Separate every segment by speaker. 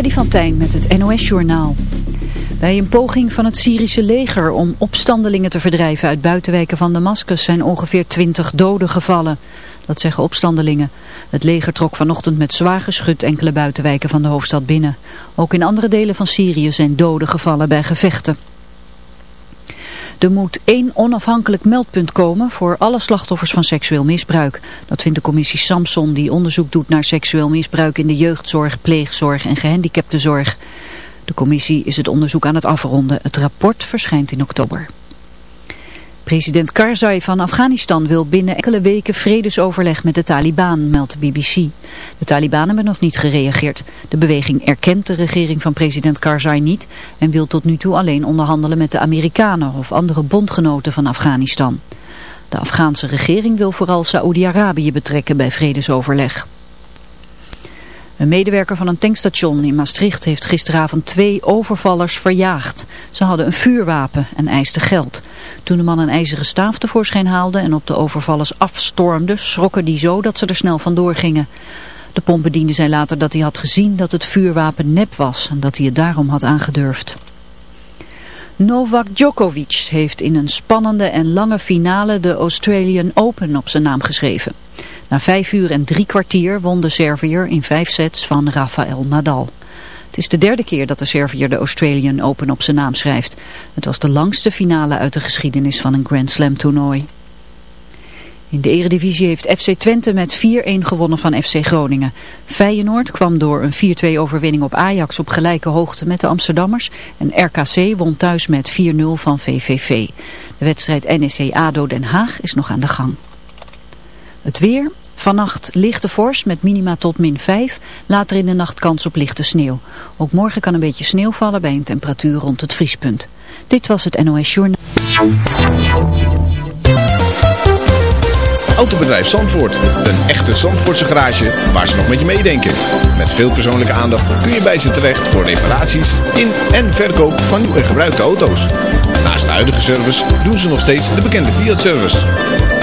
Speaker 1: Freddy van Tijn met het NOS-journaal. Bij een poging van het Syrische leger om opstandelingen te verdrijven uit buitenwijken van Damascus zijn ongeveer 20 doden gevallen. Dat zeggen opstandelingen. Het leger trok vanochtend met zwaar geschut enkele buitenwijken van de hoofdstad binnen. Ook in andere delen van Syrië zijn doden gevallen bij gevechten. Er moet één onafhankelijk meldpunt komen voor alle slachtoffers van seksueel misbruik. Dat vindt de commissie Samson die onderzoek doet naar seksueel misbruik in de jeugdzorg, pleegzorg en gehandicaptenzorg. De commissie is het onderzoek aan het afronden. Het rapport verschijnt in oktober. President Karzai van Afghanistan wil binnen enkele weken vredesoverleg met de Taliban, meldt de BBC. De Taliban hebben nog niet gereageerd. De beweging erkent de regering van president Karzai niet en wil tot nu toe alleen onderhandelen met de Amerikanen of andere bondgenoten van Afghanistan. De Afghaanse regering wil vooral Saoedi-Arabië betrekken bij vredesoverleg. Een medewerker van een tankstation in Maastricht heeft gisteravond twee overvallers verjaagd. Ze hadden een vuurwapen en eisten geld. Toen de man een ijzeren staaf tevoorschijn haalde en op de overvallers afstormde, schrokken die zo dat ze er snel vandoor gingen. De pompbediende zei later dat hij had gezien dat het vuurwapen nep was en dat hij het daarom had aangedurfd. Novak Djokovic heeft in een spannende en lange finale de Australian Open op zijn naam geschreven. Na vijf uur en drie kwartier won de Serviër in vijf sets van Rafael Nadal. Het is de derde keer dat de Serviër de Australian Open op zijn naam schrijft. Het was de langste finale uit de geschiedenis van een Grand Slam toernooi. In de eredivisie heeft FC Twente met 4-1 gewonnen van FC Groningen. Feyenoord kwam door een 4-2 overwinning op Ajax op gelijke hoogte met de Amsterdammers. En RKC won thuis met 4-0 van VVV. De wedstrijd NEC-ADO Den Haag is nog aan de gang. Het weer, Vannacht lichte vorst met minima tot min 5. Later in de nacht kans op lichte sneeuw. Ook morgen kan een beetje sneeuw vallen bij een temperatuur rond het vriespunt. Dit was het NOS Journal.
Speaker 2: Autobedrijf Zandvoort. Een echte Zandvoortse garage waar ze nog met je meedenken. Met veel persoonlijke aandacht kun je bij ze terecht voor reparaties in en verkoop van nieuw en gebruikte auto's. Naast de huidige service doen ze nog steeds de bekende Fiat-service.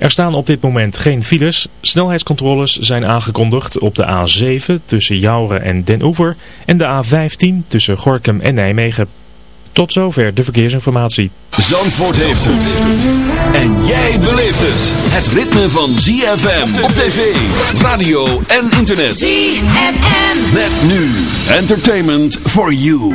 Speaker 3: Er staan op dit moment geen files. Snelheidscontroles zijn aangekondigd op de A7 tussen Jouren en Den Oever en de A15 tussen Gorkum en Nijmegen. Tot zover de verkeersinformatie.
Speaker 4: Zandvoort heeft het. En jij beleeft het. Het ritme van ZFM op tv, radio en internet.
Speaker 5: ZFM.
Speaker 4: Met nu entertainment for you.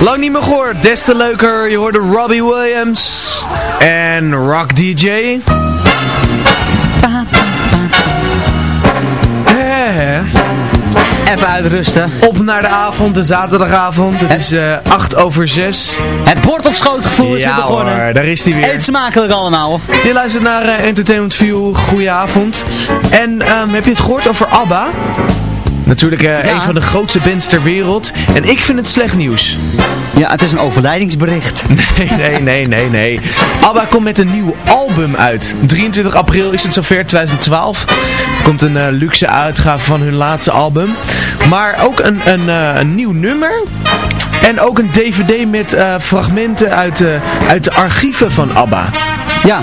Speaker 6: Lang niet meer gehoord, des te leuker. Je hoorde Robbie Williams en Rock DJ. Hè,
Speaker 7: Even uitrusten.
Speaker 6: Op naar de avond, de zaterdagavond. Het is eh 8 over 6.
Speaker 7: Het bord op schoot gevoel is weer
Speaker 6: Ja
Speaker 7: begonnen.
Speaker 6: hoor, daar is hij weer.
Speaker 7: Eet smakelijk allemaal.
Speaker 6: Je luistert naar eh, Entertainment View. Goedenavond. En ehm, heb je het gehoord over ABBA? Natuurlijk eh,
Speaker 7: Ja.
Speaker 6: een van de grootste bands ter wereld. En ik vind het slecht nieuws.
Speaker 7: Ja, het is een overlijdingsbericht.
Speaker 6: Nee, nee, nee, nee, nee. ABBA komt met een nieuw album uit. 23 april is het zover, 2012. Komt een eh, luxe uitgave van hun laatste album. Maar ook een, een, eh, een nieuw nummer. En ook een dvd met eh, fragmenten uit, uit de archieven van ABBA.
Speaker 7: Ja.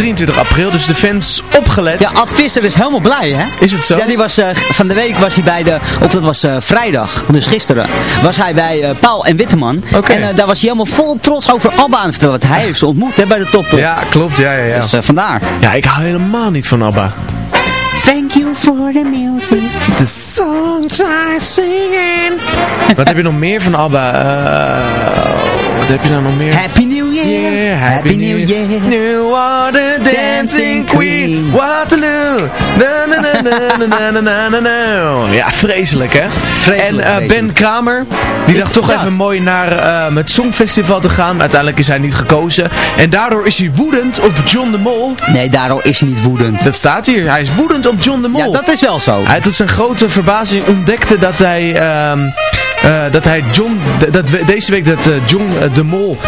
Speaker 6: 23 april, dus de fans opgelet.
Speaker 7: Ja, Ad Visser is helemaal blij, hè?
Speaker 6: Is het zo?
Speaker 7: Ja, die was, eh, van de week was hij bij de, of dat was eh, vrijdag, dus gisteren, was hij bij eh, Paul en Witteman.
Speaker 6: Oké.
Speaker 7: En daar was hij helemaal vol trots over Alba aan het vertellen, wat hij heeft ze ontmoet hè, bij de top.
Speaker 6: Ja, klopt, ja, ja, ja.
Speaker 7: Dus vandaar.
Speaker 6: Ja, ik hou helemaal niet van ABBA.
Speaker 7: Thank you for the music.
Speaker 6: The songs I singing. Wat heb je nog meer van ABBA? Wat heb je nou nog meer?
Speaker 7: Happy Year, happy, New, Year.
Speaker 6: New Order Dancing Queen, Waterloo. Na, na, na, na, na, na, na, na, Ja, vreselijk hè? En eh, Ben Kramer, die dacht toch even mooi naar uh, het Songfestival te gaan. Uiteindelijk is hij niet gekozen. En daardoor is hij woedend op John de Mol.
Speaker 7: Nee, daardoor is hij niet woedend.
Speaker 6: Dat staat hier. Hij is woedend op John de Mol.
Speaker 7: Ja, dat is wel zo.
Speaker 6: Hij tot zijn grote verbazing ontdekte dat hij... Ehm, dat hij John, dat deze week dat eh, John eh, de Mol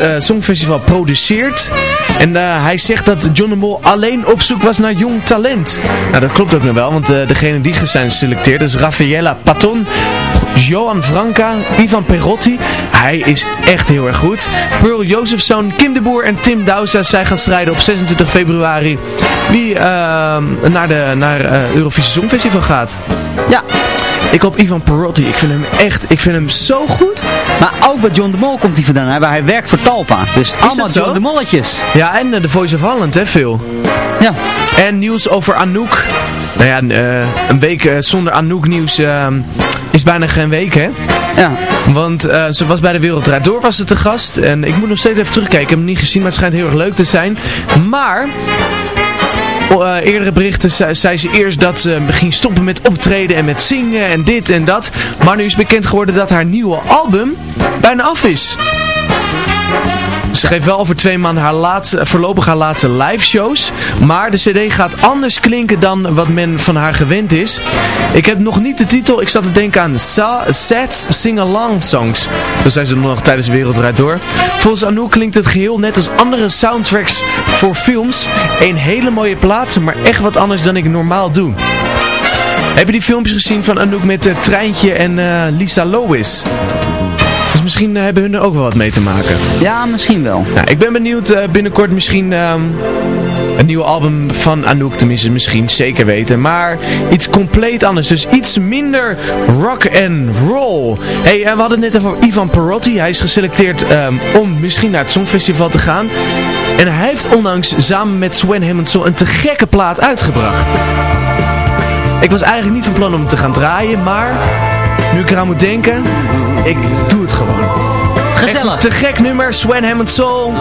Speaker 6: eh, Songfestival produceert. En eh, hij zegt dat John de Mol alleen op zoek was naar jong talent. Nou, dat klopt ook nog wel, want eh, degene die zijn geselecteerd is Raffaella Paton, Johan Franca, Ivan Perotti. Hij is echt heel erg goed. Pearl Josephson, Kim de Boer en Tim Dousa. Zij gaan strijden op 26 februari. Wie ehm, naar de naar, eh, Eurovisie Songfestival gaat.
Speaker 7: Ja,
Speaker 6: Ik hoop Ivan Perotti. Ik vind hem echt, ik vind hem zo goed.
Speaker 7: maar ook bij John de Mol komt hij vandaan, hè, waar hij werkt voor Talpa. Dus allemaal? John de Molletjes.
Speaker 6: Ja, en eh, de Voice of Holland, hè, veel.
Speaker 7: Ja.
Speaker 6: En nieuws over Anouk. Nou ja, eh, een week eh, zonder Anouk nieuws ehm, is bijna geen week, hè?
Speaker 7: Ja.
Speaker 6: Want eh, ze was bij de Wereldrijd Door, was ze te gast. En ik moet nog steeds even terugkijken. Ik heb hem niet gezien, maar het schijnt heel erg leuk te zijn. Maar... eh, eerdere berichten zei ze eerst dat ze ging stoppen met optreden en met zingen en dit en dat. Maar nu is bekend geworden dat haar nieuwe album bijna af is. Ze geeft wel over twee maanden haar laatste, voorlopig haar laatste live shows. Maar de cd gaat anders klinken dan wat men van haar gewend is. Ik heb nog niet de titel. Ik zat te denken aan Sad Sing-Along Songs. Zo zijn ze nog tijdens de Wereldrijd Door. Volgens Anouk klinkt het geheel net als andere soundtracks voor films. Een hele mooie plaats, maar echt wat anders dan ik normaal doe. Heb je die filmpjes gezien van Anouk met uh, Treintje en eh, Lisa Lois? Misschien eh, hebben hun er ook wel wat mee te maken.
Speaker 7: ja, misschien wel.
Speaker 6: Nou, ik ben benieuwd eh, binnenkort misschien ehm, een nieuwe album van Anouk, tenminste misschien zeker weten. Maar iets compleet anders, dus iets minder rock and roll. hey, we hadden het net over Ivan Perotti. Hij is geselecteerd ehm, om misschien naar het Songfestival te gaan. En hij heeft onlangs samen met Sven Hamilton een te gekke plaat uitgebracht. Ik was eigenlijk niet van plan om hem te gaan draaien, maar nu ik eraan moet denken, ik doe het gewoon.
Speaker 7: Gezellig.
Speaker 6: Echt een te gek nummer, Sven Hammond Soul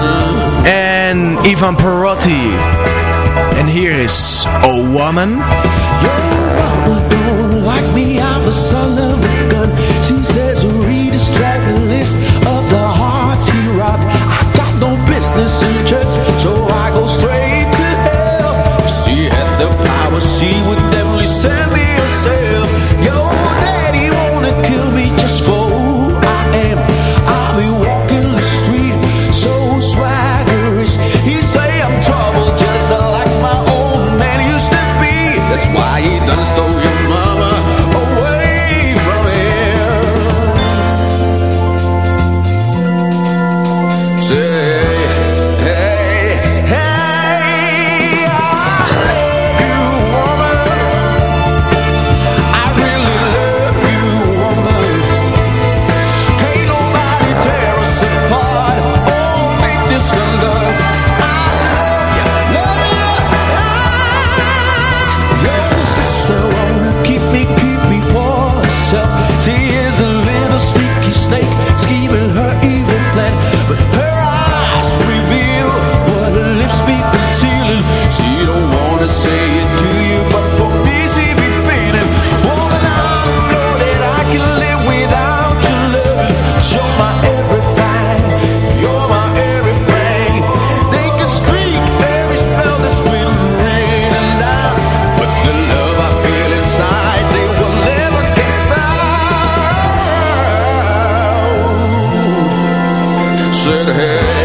Speaker 6: en Ivan Perotti. En hier is Oh Woman.
Speaker 8: don't like me, said, hey.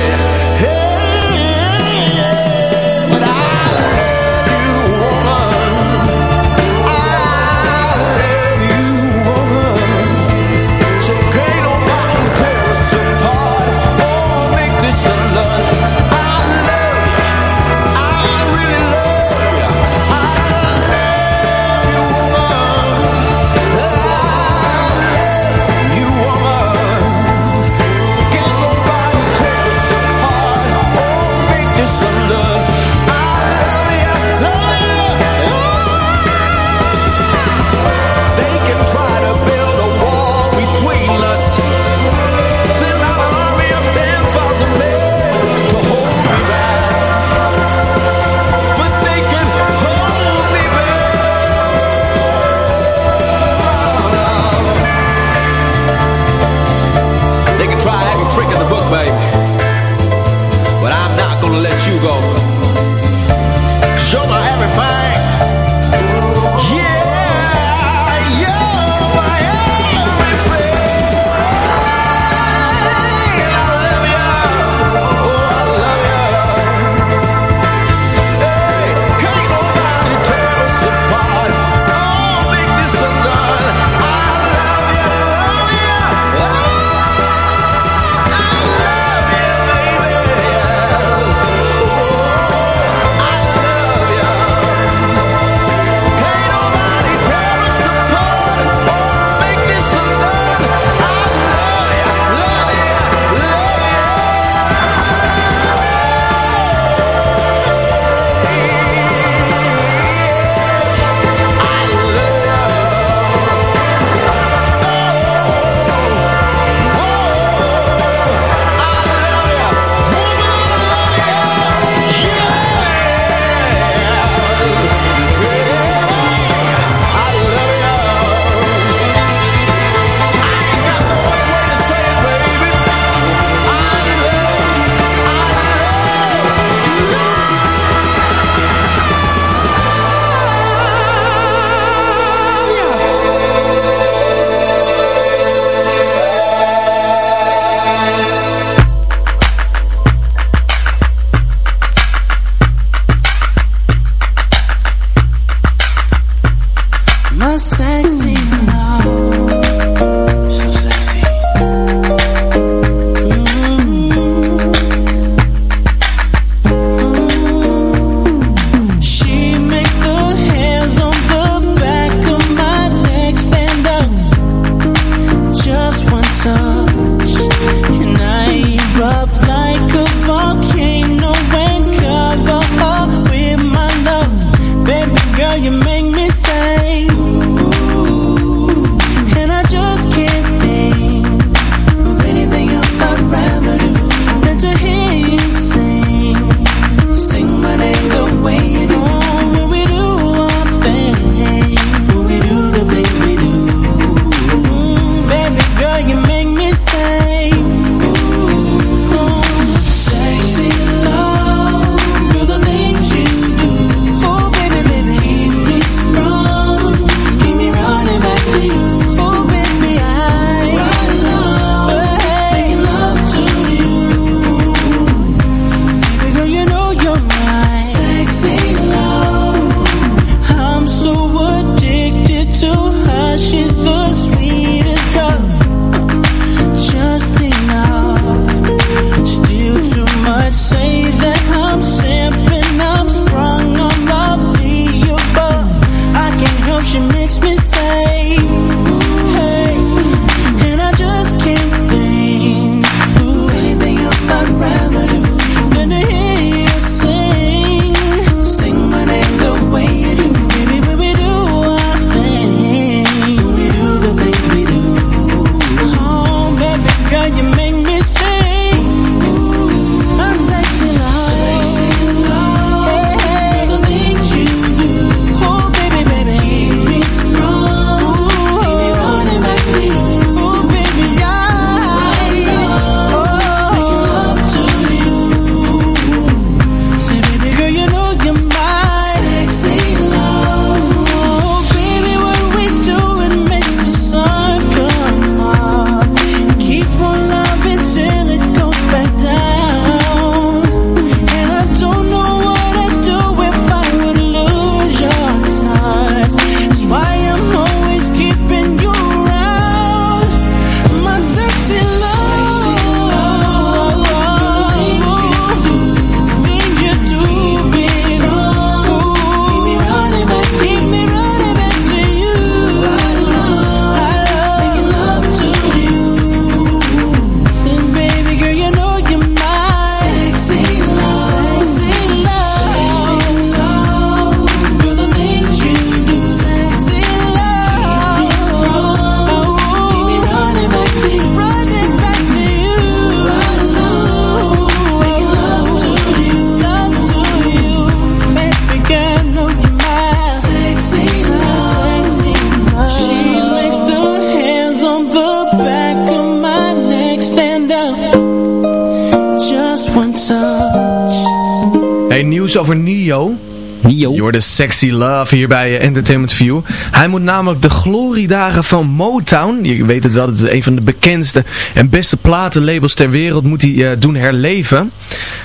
Speaker 6: Nieuws over Nio.
Speaker 7: Nio.
Speaker 6: Je hoorde Sexy Love hier bij eh, Entertainment View. Hij moet namelijk de gloriedagen van Motown, je weet het wel, het is een van de bekendste en beste platenlabels ter wereld, moet hij eh, doen herleven.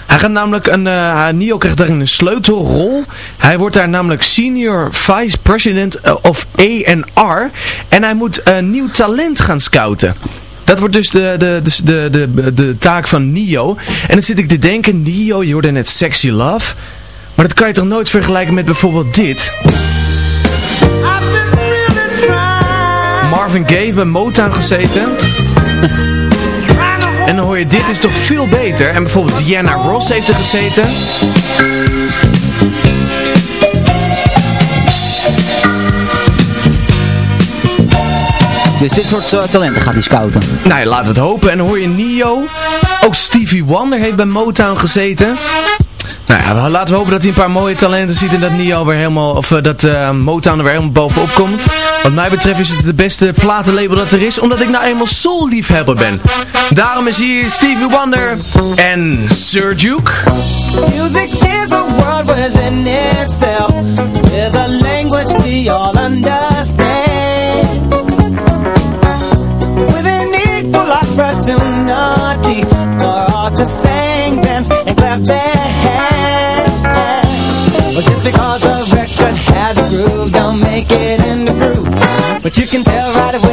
Speaker 6: Hij gaat namelijk een, eh, Nio krijgt daarin een sleutelrol. Hij wordt daar namelijk Senior Vice President of A&R en hij moet eh, nieuw talent gaan scouten. Dat wordt dus de, de, de, de, de, taak van Nio. En dan zit ik te denken, Nio, je hoorde net Sexy Love. Maar dat kan je toch nooit vergelijken met bijvoorbeeld dit? Marvin Gaye bij Motown gezeten. En dan hoor je, dit is toch veel beter. En bijvoorbeeld Diana Ross heeft er gezeten.
Speaker 7: Dus dit soort eh, talenten gaat hij scouten.
Speaker 6: Nou ja, laten we het hopen. En dan hoor je Nio. Ook Stevie Wonder heeft bij Motown gezeten. Nou ja, laten we hopen dat hij een paar mooie talenten ziet en dat Nio weer helemaal, of eh, dat eh, Motown er weer helemaal bovenop komt. Wat mij betreft is het de beste platenlabel dat er is, omdat ik nou eenmaal soul liefhebber ben. Daarom is hier Stevie Wonder en Sir Duke.
Speaker 9: Music is a world within itself With a language we all understand to sing, dance and clap their hands. But just because a record has a groove Don't make it in the groove. But you can tell right away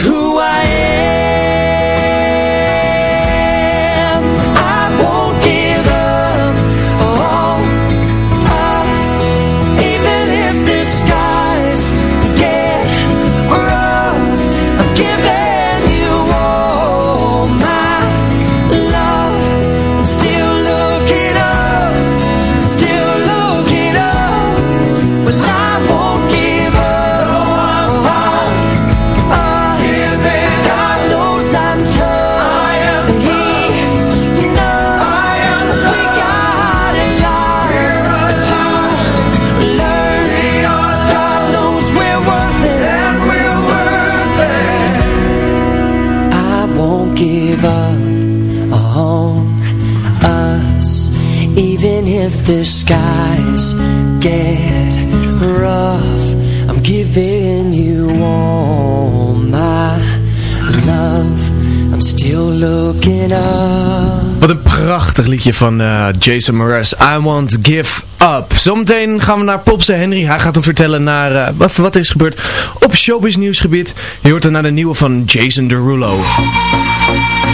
Speaker 9: who I the skies get rough. I'm giving you all my love. I'm still looking up.
Speaker 6: Wat een prachtig liedje van eh, Jason Mraz. I Won't Give Up. Zometeen gaan we naar Popse Henry. Hij gaat ons vertellen naar, eh, wat, wat is gebeurd op showbiz nieuwsgebied. Je hoort er naar de nieuwe van Jason Derulo.
Speaker 10: I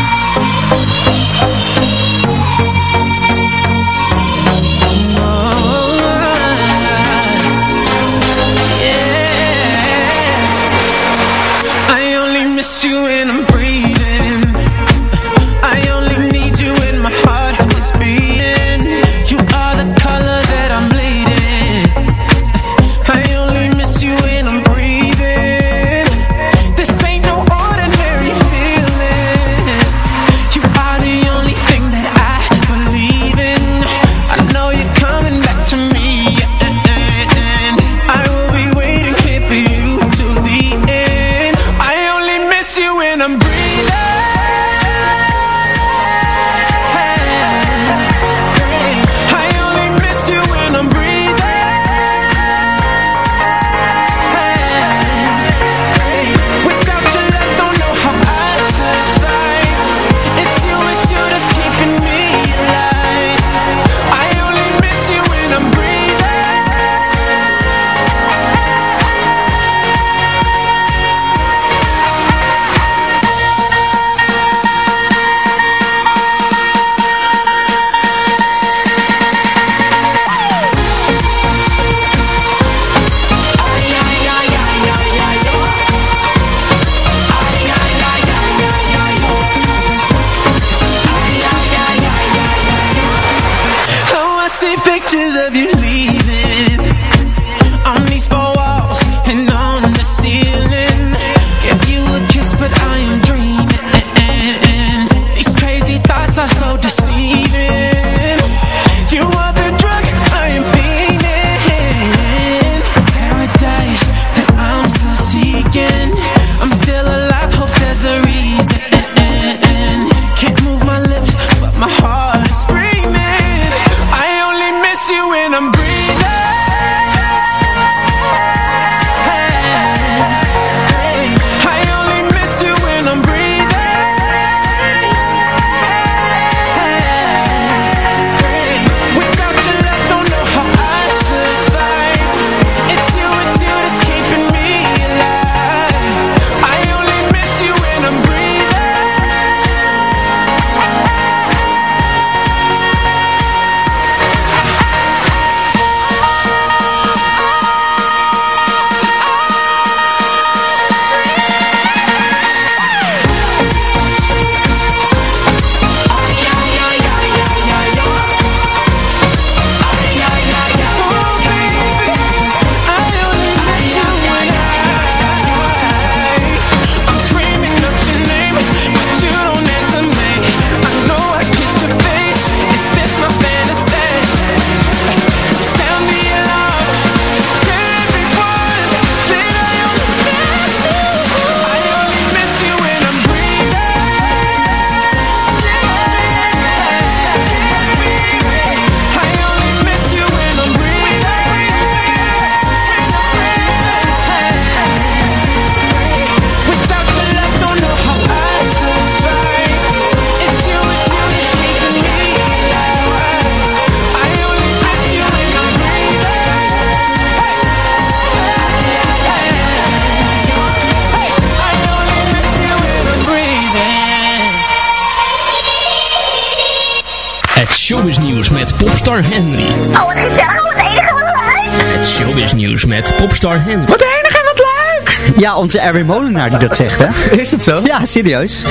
Speaker 11: showbiznieuws met popstar Henry.
Speaker 12: Oh, wat gezellig, wat enige, wat leuk.
Speaker 11: Het showbiznieuws met popstar Henry.
Speaker 7: Wat enig en wat leuk! Ja, onze Erwin Molenaar die dat zegt, hè?
Speaker 6: Is dat zo?
Speaker 7: Ja, serieus.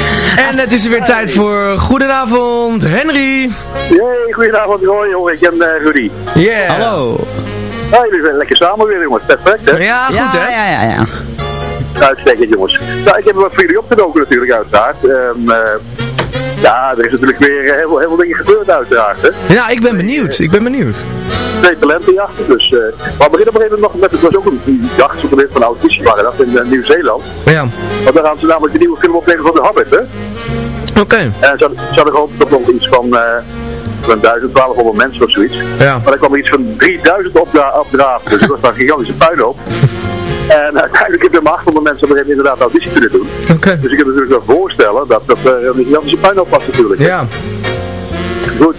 Speaker 6: En het is weer tijd voor Goedenavond, Henry.
Speaker 13: Hey, goedenavond Roy, jongen. Ik ben eh, Rudy.
Speaker 6: Yeah.
Speaker 7: Hallo.
Speaker 13: Ja, jullie zijn lekker samen weer, jongens. Perfect, hè?
Speaker 6: Ja, goed
Speaker 7: ja,
Speaker 6: hè?
Speaker 7: Ja, ja, ja.
Speaker 13: Uitstekend, jongens. Nou, ik heb wat voor jullie opgedoken natuurlijk, uiteraard. Ehm, eh, ja, er is natuurlijk weer eh, heel, veel- heel veel dingen gebeurd, uiteraard, hè.
Speaker 6: Ja, ik ben benieuwd. Ik ben benieuwd.
Speaker 13: Twee talentenjachten, dus... eh maar we beginnen op een gegeven moment nog met... Het was ook een jacht, zo'n van auditie waren dat in eh, Nieuw-Zeeland.
Speaker 6: Ja.
Speaker 13: Want daar gaan ze namelijk de nieuwe film opnemen van The Hobbit, hè.
Speaker 6: Oké.
Speaker 13: En ze hadden- gehoopt op nog iets van... eh van 1200 mensen of zoiets.
Speaker 6: Ja.
Speaker 13: Maar dan kwam er iets van 3000 opdra opdraven. Dus dat was een gigantische puinhoop. En uiteindelijk hebben maar 800 mensen op moment inderdaad auditie kunnen doen. Dus ik kan me natuurlijk wel voorstellen dat dat eh, een gigantische puinhoop was natuurlijk.
Speaker 6: Ja.
Speaker 13: Goed.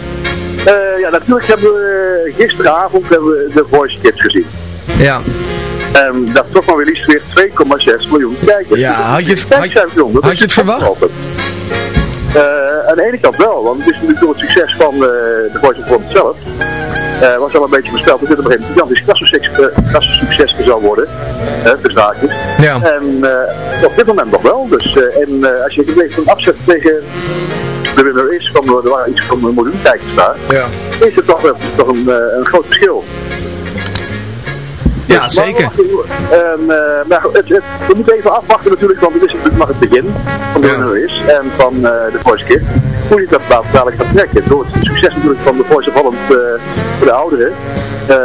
Speaker 13: Eh, ja, natuurlijk hebben we eh, gisteravond hebben we de Voice Kids gezien.
Speaker 6: Ja.
Speaker 13: En dat trok maar weer liefst weer 2,6 miljoen kijkers.
Speaker 6: Ja,
Speaker 13: Dus
Speaker 6: had je het- had- had je het verwacht?
Speaker 13: Eh, aan de ene kant wel, want het is natuurlijk door het succes van eh, de Voice of Holland zelf. Eh, was al een beetje voorspeld dat dit op een gegeven moment een gigantisch kassensucces zou worden. Uh, dus.
Speaker 6: Ja.
Speaker 13: En eh, op dit moment nog wel. Dus, eh, en als je het even afzet tegen de winnaar is, van, er waren iets van een miljoen kijkers daar,
Speaker 6: Ja.
Speaker 13: is het toch, toch een, een groot verschil.
Speaker 6: Ja, zeker.
Speaker 13: En, eh, maar het, het- we moeten even afwachten natuurlijk, want dit is natuurlijk nog het begin van de
Speaker 6: Ja.
Speaker 13: is en van eh, de Voice Kid. Hoe je dat dadelijk gaat trekken. Door het succes natuurlijk van de Voice of Holland eh, voor de ouderen. eh,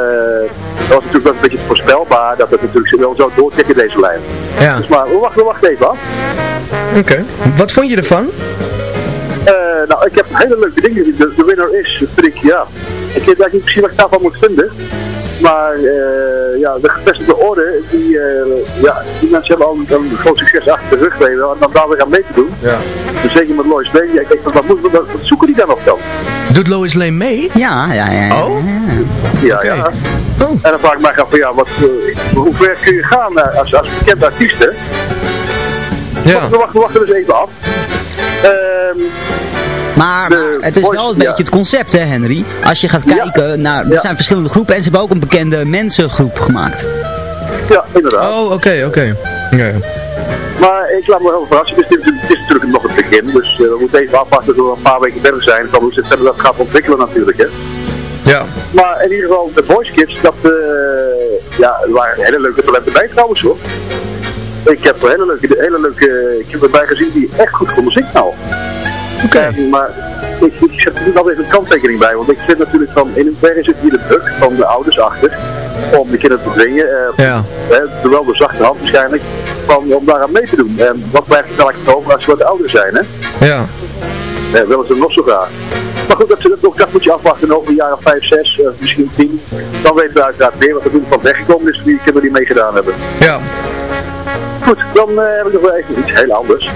Speaker 13: was natuurlijk wel een beetje voorspelbaar dat het natuurlijk wel zo doortrekken deze lijn.
Speaker 6: Ja.
Speaker 13: Dus maar we wachten, we wachten even af.
Speaker 6: Oké. Wat vond je ervan?
Speaker 13: Nou, ik heb hele leuke dingen. De, de winnaar is, vind ik, ja. Ik weet eigenlijk niet precies wat ik daarvan moet vinden. Maar eh, ja, de gevestigde orde, die, eh, ja, die mensen hebben al een, een groot succes achter de rug weten en dan daar weer aan mee te doen.
Speaker 6: Ja.
Speaker 13: Dus zeker met Lois Lane, ja, ik denk, wat, moet, wat, wat zoeken die dan nog dan?
Speaker 6: Doet Lois Lane mee?
Speaker 7: Ja, ja, ja. ja.
Speaker 6: Oh?
Speaker 13: Ja,
Speaker 6: Oké.
Speaker 13: ja.
Speaker 6: Oh.
Speaker 13: En dan vraag ik mij af van, ja, wat, eh, hoe ver kun je gaan als, als bekend artiest, hè?
Speaker 6: Ja.
Speaker 13: We wachten, we wachten dus even af. Ehm,
Speaker 7: Maar,
Speaker 13: De
Speaker 7: maar het is wel een
Speaker 13: ja.
Speaker 7: beetje het concept, hè, Henry? Als je gaat
Speaker 13: Ja.
Speaker 7: kijken naar. Er
Speaker 13: Ja.
Speaker 7: zijn verschillende groepen en ze hebben ook een bekende mensengroep gemaakt.
Speaker 13: ja, inderdaad.
Speaker 6: Oh, oké, oké. Ja, ja.
Speaker 13: Maar ik laat me wel verrassen. Het is, het is natuurlijk nog het begin. Dus eh, we moeten even afwachten tot we een paar weken verder zijn. Van hoe ze het verder dat gaat ontwikkelen natuurlijk. Hè.
Speaker 6: Ja.
Speaker 13: Maar in ieder geval, de Voice Kids, dat, eh, ja, er waren hele leuke talenten bij trouwens hoor. Ik heb er hele leuke, hele leuke, ik heb erbij gezien die echt goed konden zingen nou. Oké. Maar ik, ik zet er niet altijd een kanttekening bij, want ik vind natuurlijk van, in hoeverre zit hier de druk van de ouders achter om de kinderen te dwingen, eh,
Speaker 6: Ja.
Speaker 13: hè, terwijl de zachte hand waarschijnlijk, van, om daar aan mee te doen. En wat blijft er eigenlijk over als ze wat ouder zijn, hè?
Speaker 6: Ja.
Speaker 13: Eh, willen ze nog zo graag. Maar goed, dat, dat, dat, moet je afwachten over een jaar of 5, 6, uh, misschien 10. Dan weten we uiteraard meer wat er toen van weggekomen is, die kinderen die meegedaan hebben.
Speaker 6: Ja.
Speaker 13: Goed, dan eh, heb ik nog wel even iets heel anders.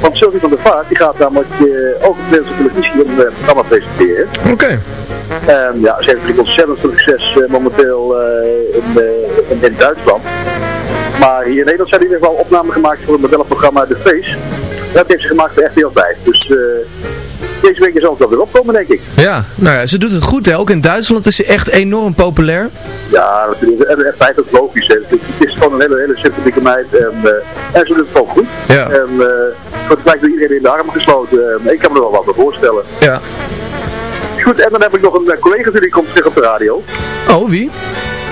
Speaker 13: Want Sylvie van der Vaart, die gaat namelijk uh, ook op de televisie een uh, programma presenteren.
Speaker 6: Oké.
Speaker 13: En ja, ze heeft natuurlijk ontzettend veel succes eh, momenteel eh, in, eh, in, in Duitsland. Maar hier in Nederland zijn in ieder geval opnamen gemaakt voor het modellenprogramma The Face. Dat heeft ze gemaakt voor RTL 5. Dus eh, deze week zal het wel weer opkomen, denk ik.
Speaker 6: Ja, nou ja, ze doet het goed hè. Ook in Duitsland is ze echt enorm populair.
Speaker 13: Ja, natuurlijk. En en feit dat is logisch. Hè. Het, is gewoon een hele, hele sympathieke meid. En, eh, en ze doet het gewoon goed.
Speaker 6: Ja.
Speaker 13: En uh, het lijkt door iedereen in de armen gesloten. Uh, ik kan me er wel wat bij voorstellen.
Speaker 6: Ja.
Speaker 13: Goed, en dan heb ik nog een collega die komt terug op de radio.
Speaker 6: Oh, wie?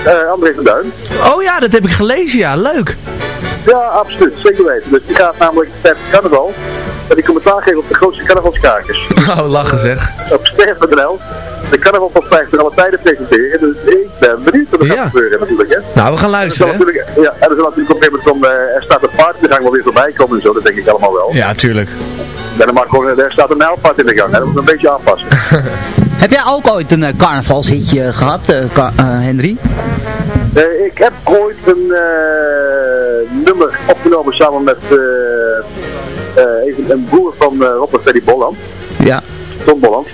Speaker 13: Uh, André van Duin.
Speaker 6: Oh ja, dat heb ik gelezen, ja. Leuk.
Speaker 13: Ja, absoluut. Zeker weten. Dus die gaat namelijk tijdens carnaval en die commentaar geven op de grootste carnavalskakers.
Speaker 6: Oh, lachen zeg.
Speaker 13: Op ster.nl. De carnaval van 50 alle tijden presenteren. Dus ik ben benieuwd wat er
Speaker 6: Ja.
Speaker 13: gaat gebeuren natuurlijk. Hè.
Speaker 6: Nou, we gaan
Speaker 13: Er,
Speaker 6: luisteren
Speaker 13: natuurlijk, ja, en er zal natuurlijk op een gegeven moment van, eh, er staat een paard in de gang wel weer voorbij komen en zo. Dat denk ik allemaal wel.
Speaker 6: Ja, tuurlijk.
Speaker 13: En dan gewoon, er staat een nijlpaard in de gang. Hè. Dat moet een beetje aanpassen.
Speaker 7: Heb jij ook ooit een eh, carnavalshitje gehad, eh, eh, Henry?
Speaker 13: Eh, ik heb ooit een eh, nummer opgenomen samen met eh, eh, even een broer van uh, Rob en Freddy Bolland,
Speaker 7: Ja.
Speaker 13: Tom Bolland.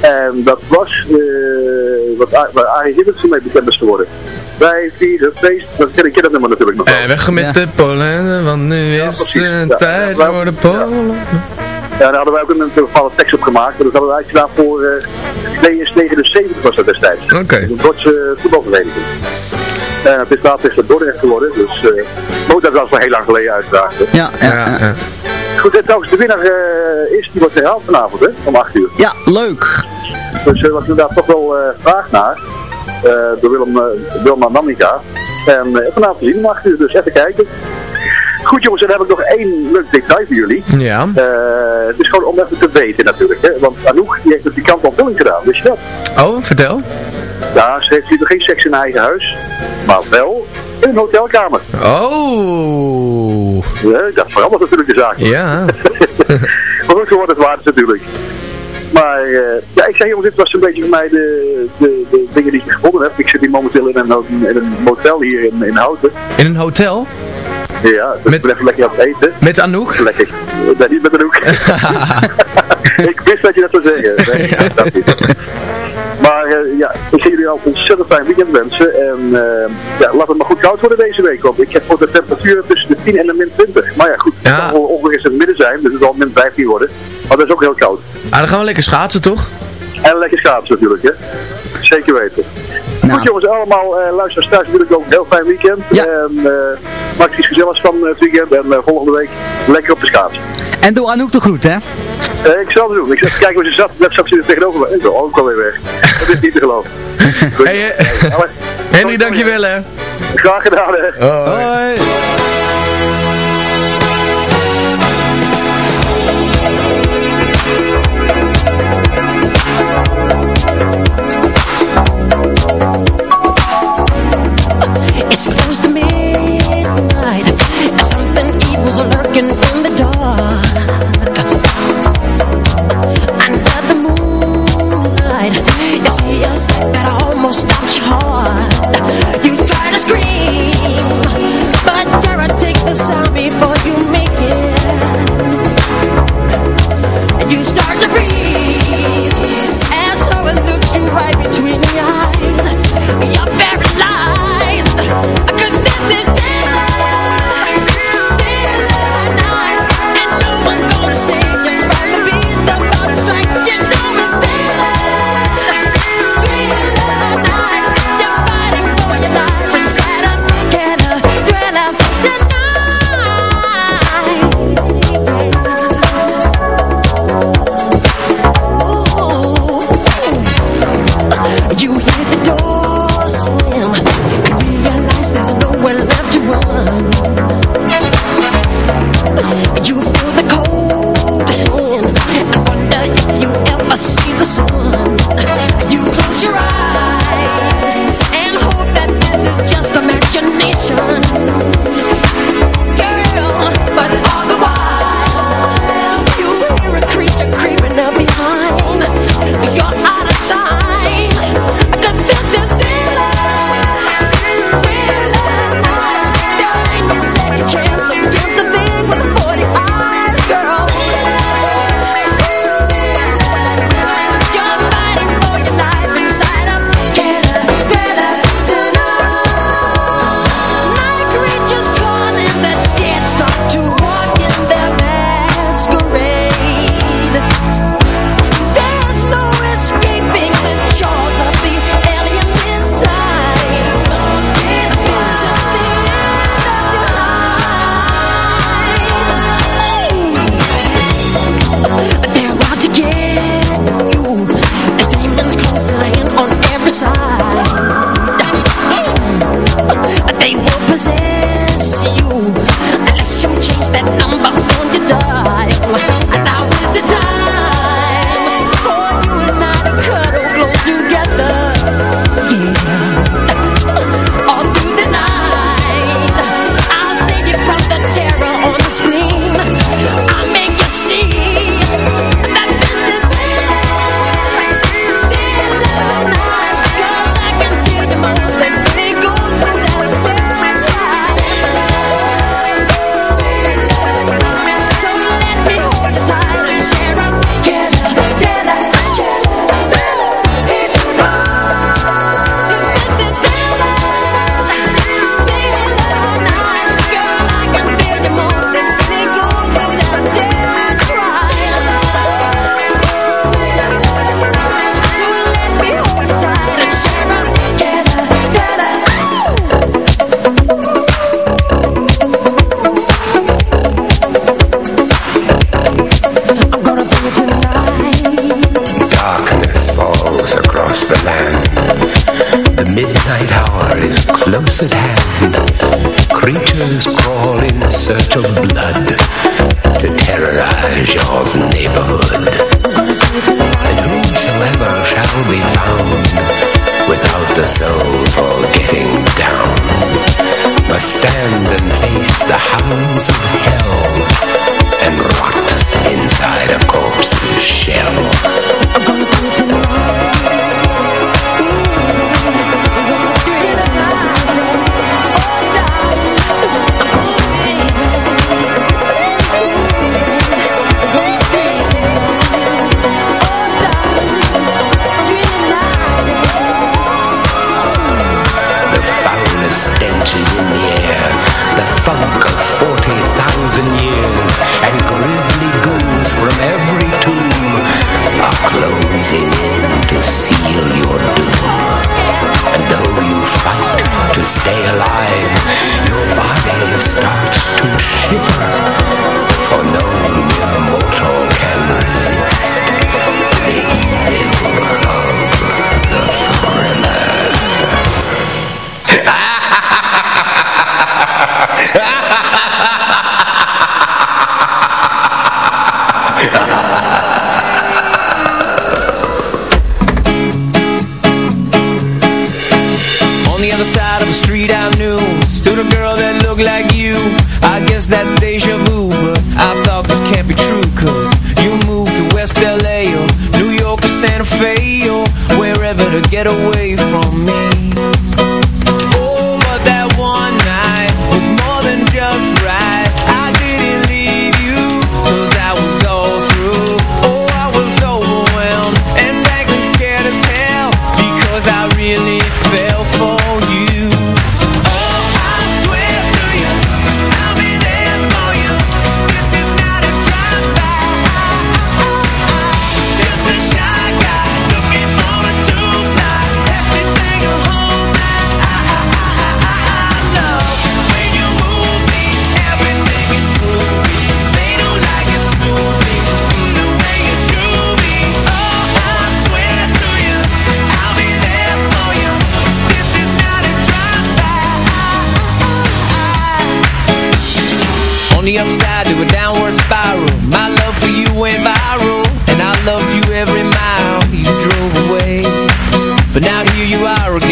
Speaker 13: En dat was eh, wat, waar Arie Gibbertsen mee bekend is geworden. Wij vieren feest, dat ken ik dat nummer natuurlijk nog wel.
Speaker 6: En weg met
Speaker 7: Ja.
Speaker 6: de Polen, want nu is het
Speaker 13: Ja.
Speaker 6: tijd
Speaker 13: Ja.
Speaker 6: voor de Polen.
Speaker 13: Ja, daar hadden wij ook een, een bepaalde tekst op gemaakt. En dat hadden wij eigenlijk gedaan voor uh, 79 was dat destijds.
Speaker 6: Oké.
Speaker 13: Een Dordtse voetbalvereniging. En het is later is het Dordrecht geworden, dus uh, maar dat was wel heel lang geleden uiteraard.
Speaker 7: Ja, ja.
Speaker 6: ja.
Speaker 13: Goed, en trouwens de winnaar uh, is, die wordt herhaald vanavond hè, om 8 uur.
Speaker 7: Ja, leuk.
Speaker 13: Dus er was inderdaad toch wel uh, vraag naar, door Willem, Wilma Namika. En vanavond zien om 8 uur, dus even kijken. Goed jongens, en dan heb ik nog één leuk detail voor jullie.
Speaker 6: Ja.
Speaker 13: Uh, het is gewoon om even te weten natuurlijk, hè. Want Anouk die heeft een pikante onthulling gedaan, wist je dat?
Speaker 6: Oh, vertel.
Speaker 13: Ja, ze heeft hier geen seks in haar eigen huis, maar wel in een hotelkamer.
Speaker 6: Oh.
Speaker 13: Ja, dat verandert natuurlijk de zaak.
Speaker 6: Ja.
Speaker 13: maar goed, zo wordt het waard natuurlijk. Maar uh, ja, ik zei jongens, dit was een beetje voor mij de, de, de dingen die ik gevonden heb. Ik zit hier momenteel in een, in een motel hier in, in Houten.
Speaker 6: In een hotel?
Speaker 13: Ja, dus
Speaker 6: Met-
Speaker 13: ik even lekker aan het eten.
Speaker 6: Met Anouk?
Speaker 13: Lekker. Nee, niet met hoek. ik wist dat je dat zou zeggen. Nee,
Speaker 6: Ja.
Speaker 13: dat niet. Maar uh, ja, ik zie jullie al een ontzettend fijn weekend wensen. En uh, ja, laat het maar goed koud worden deze week. Want ik heb voor de temperatuur tussen de 10 en de min 20. Maar ja, goed. Het
Speaker 6: Ja.
Speaker 13: zal ongeveer in het midden zijn. Dus het zal min 15 worden. Maar dat is ook heel koud.
Speaker 6: Ah, dan gaan we lekker schaatsen, toch?
Speaker 13: En lekker schaatsen natuurlijk, hè. Zeker weten.
Speaker 7: Nou.
Speaker 13: Goed jongens, allemaal uh, luisteraars thuis natuurlijk ook een heel fijn weekend.
Speaker 7: Ja.
Speaker 13: En uh, maak iets gezelligs van uh, het weekend. En uh, volgende week lekker op de schaats.
Speaker 7: En doe Anouk de groet, hè?
Speaker 13: Uh, ik zal het doen. Ik te kijken hoe ze zat. Net zat ze er tegenover me. Ik ben ook alweer weg. Dat is niet te geloven. Goed.
Speaker 6: Hey, eh, Henry, dankjewel hè.
Speaker 13: Graag gedaan, hè.
Speaker 6: Hoi.
Speaker 14: can
Speaker 10: think time.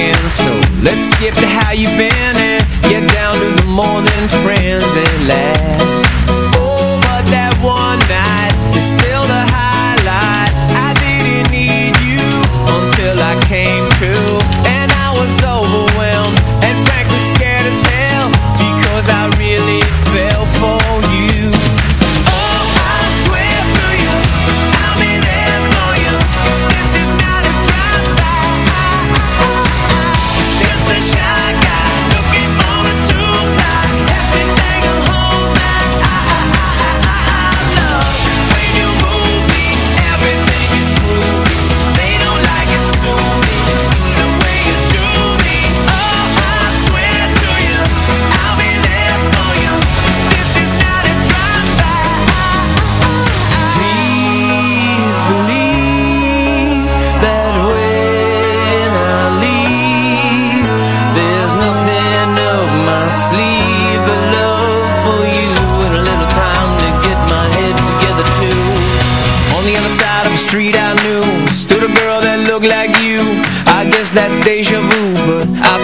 Speaker 10: again So let's skip to how you've been And get down to the morning friends And last. Oh, but that one night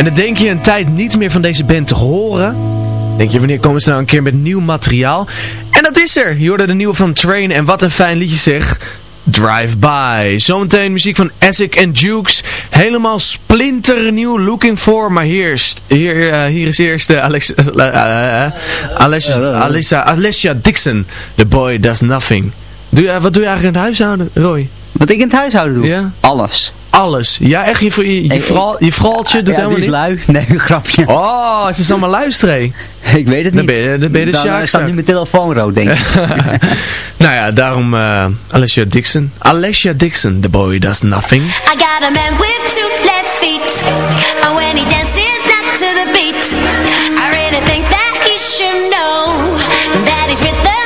Speaker 6: En dan denk je een tijd niet meer van deze band te horen. Denk je, wanneer komen ze nou een keer met nieuw materiaal? En dat is er! Je hoorde de nieuwe van Train en wat een fijn liedje zeg. Drive By. Zometeen muziek van Essex en Jukes. Helemaal splinternieuw looking for. Maar hier, hier, eh, hier is eerst eh, Alex, eh, Alessia, Dixon. The boy does nothing. Doe, wat doe je eigenlijk in het huishouden, Roy?
Speaker 7: Wat ik in het huishouden doe? Alles.
Speaker 6: Alles. Ja, echt, je, je, je, je vrouwtje doet
Speaker 7: ja,
Speaker 6: helemaal
Speaker 7: die is
Speaker 6: niets.
Speaker 7: lui. Nee, een grapje.
Speaker 6: Oh, ze is allemaal luisteren.
Speaker 7: Ik weet het
Speaker 6: Dan
Speaker 7: niet.
Speaker 6: ben je- dan ben je de
Speaker 7: Dan, eh, staat nu mijn telefoon rood, denk ik.
Speaker 6: Nou ja, daarom eh Alessia Dixon. Alessia Dixon, the boy does nothing.
Speaker 15: I got a man with two left feet And when he dances not to the beat I really think that he should know That his rhythms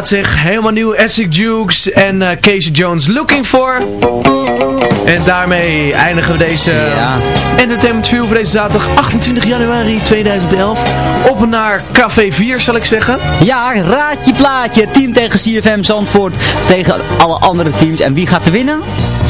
Speaker 6: plaat zeg. Helemaal nieuw Essex Dukes en eh, Casey Jones Looking For. En daarmee eindigen we deze Entertainment View voor deze zaterdag 28 januari 2011. Op naar Café 4 zal ik zeggen.
Speaker 7: Ja, raadje plaatje. Team tegen CFM Zandvoort. Tegen alle andere teams. En wie gaat er winnen?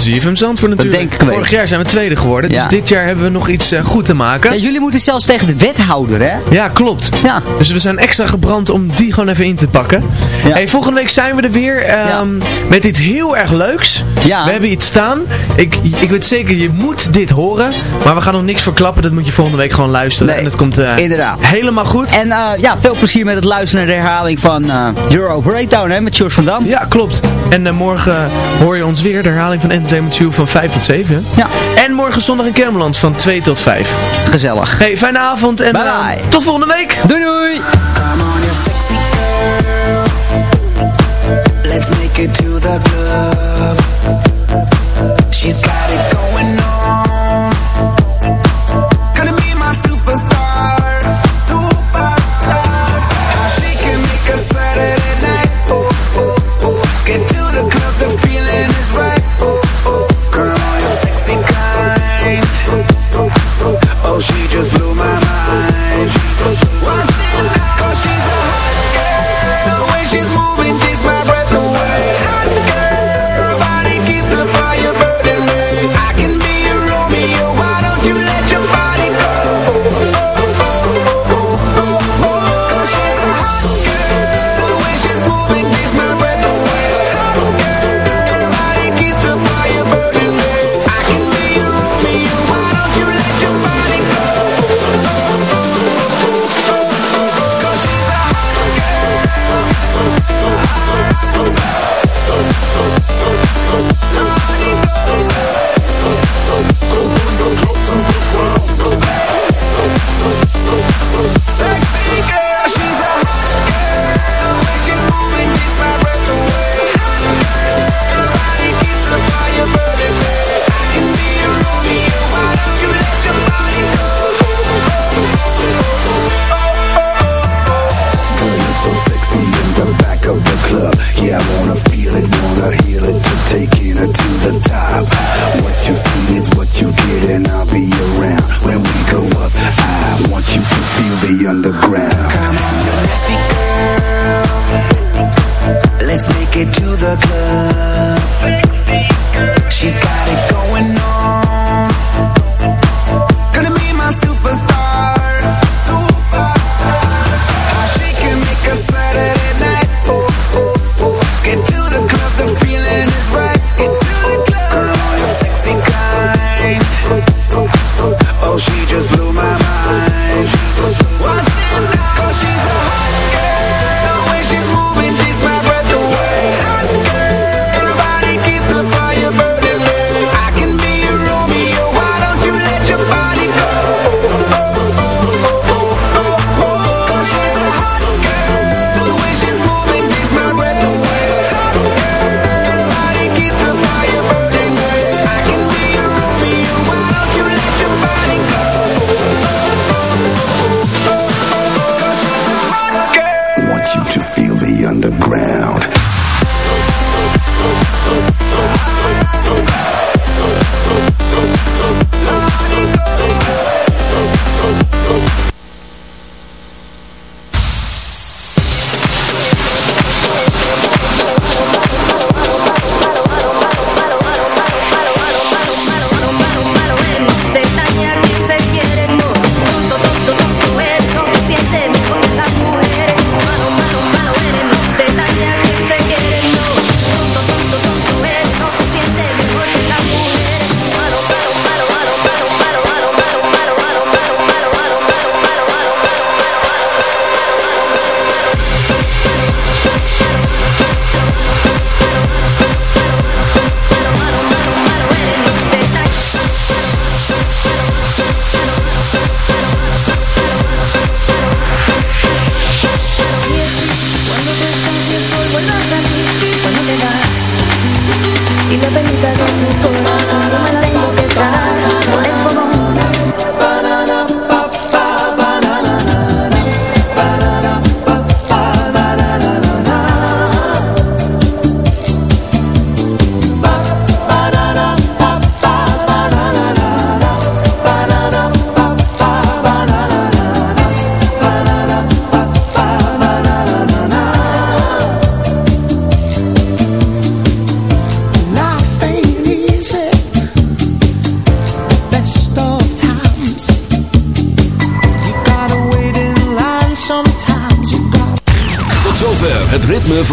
Speaker 6: CFM Zandvoort natuurlijk. Vorig jaar zijn we tweede geworden.
Speaker 7: Ja.
Speaker 6: Dus dit jaar hebben we nog iets eh, goed te maken.
Speaker 7: Ja, jullie moeten zelfs tegen de wethouder, hè?
Speaker 6: Ja, klopt.
Speaker 7: Ja.
Speaker 6: Dus we zijn extra gebrand om die gewoon even in te pakken. Hey, volgende week zijn we er weer ehm, met iets heel erg leuks.
Speaker 7: Ja.
Speaker 6: We hebben iets staan. Ik, ik weet zeker, je moet dit horen. Maar we gaan nog niks verklappen. Dat moet je volgende week gewoon luisteren. en het komt eh,
Speaker 7: inderdaad.
Speaker 6: helemaal goed.
Speaker 7: En eh, ja, veel plezier met het luisteren naar de herhaling van Euro Breakdown, hè? Met George van Dam.
Speaker 6: Ja, klopt. En morgen hoor je ons weer. De herhaling van Entertainment View van 5 tot 7.
Speaker 7: Ja.
Speaker 6: En morgen zondag in Kermeland van 2 tot 5.
Speaker 7: Gezellig.
Speaker 6: Hey, fijne avond en
Speaker 7: Bye
Speaker 6: eh,
Speaker 7: bye.
Speaker 6: tot volgende week.
Speaker 7: Doei doei!
Speaker 16: Let's make it to the club. She's got it going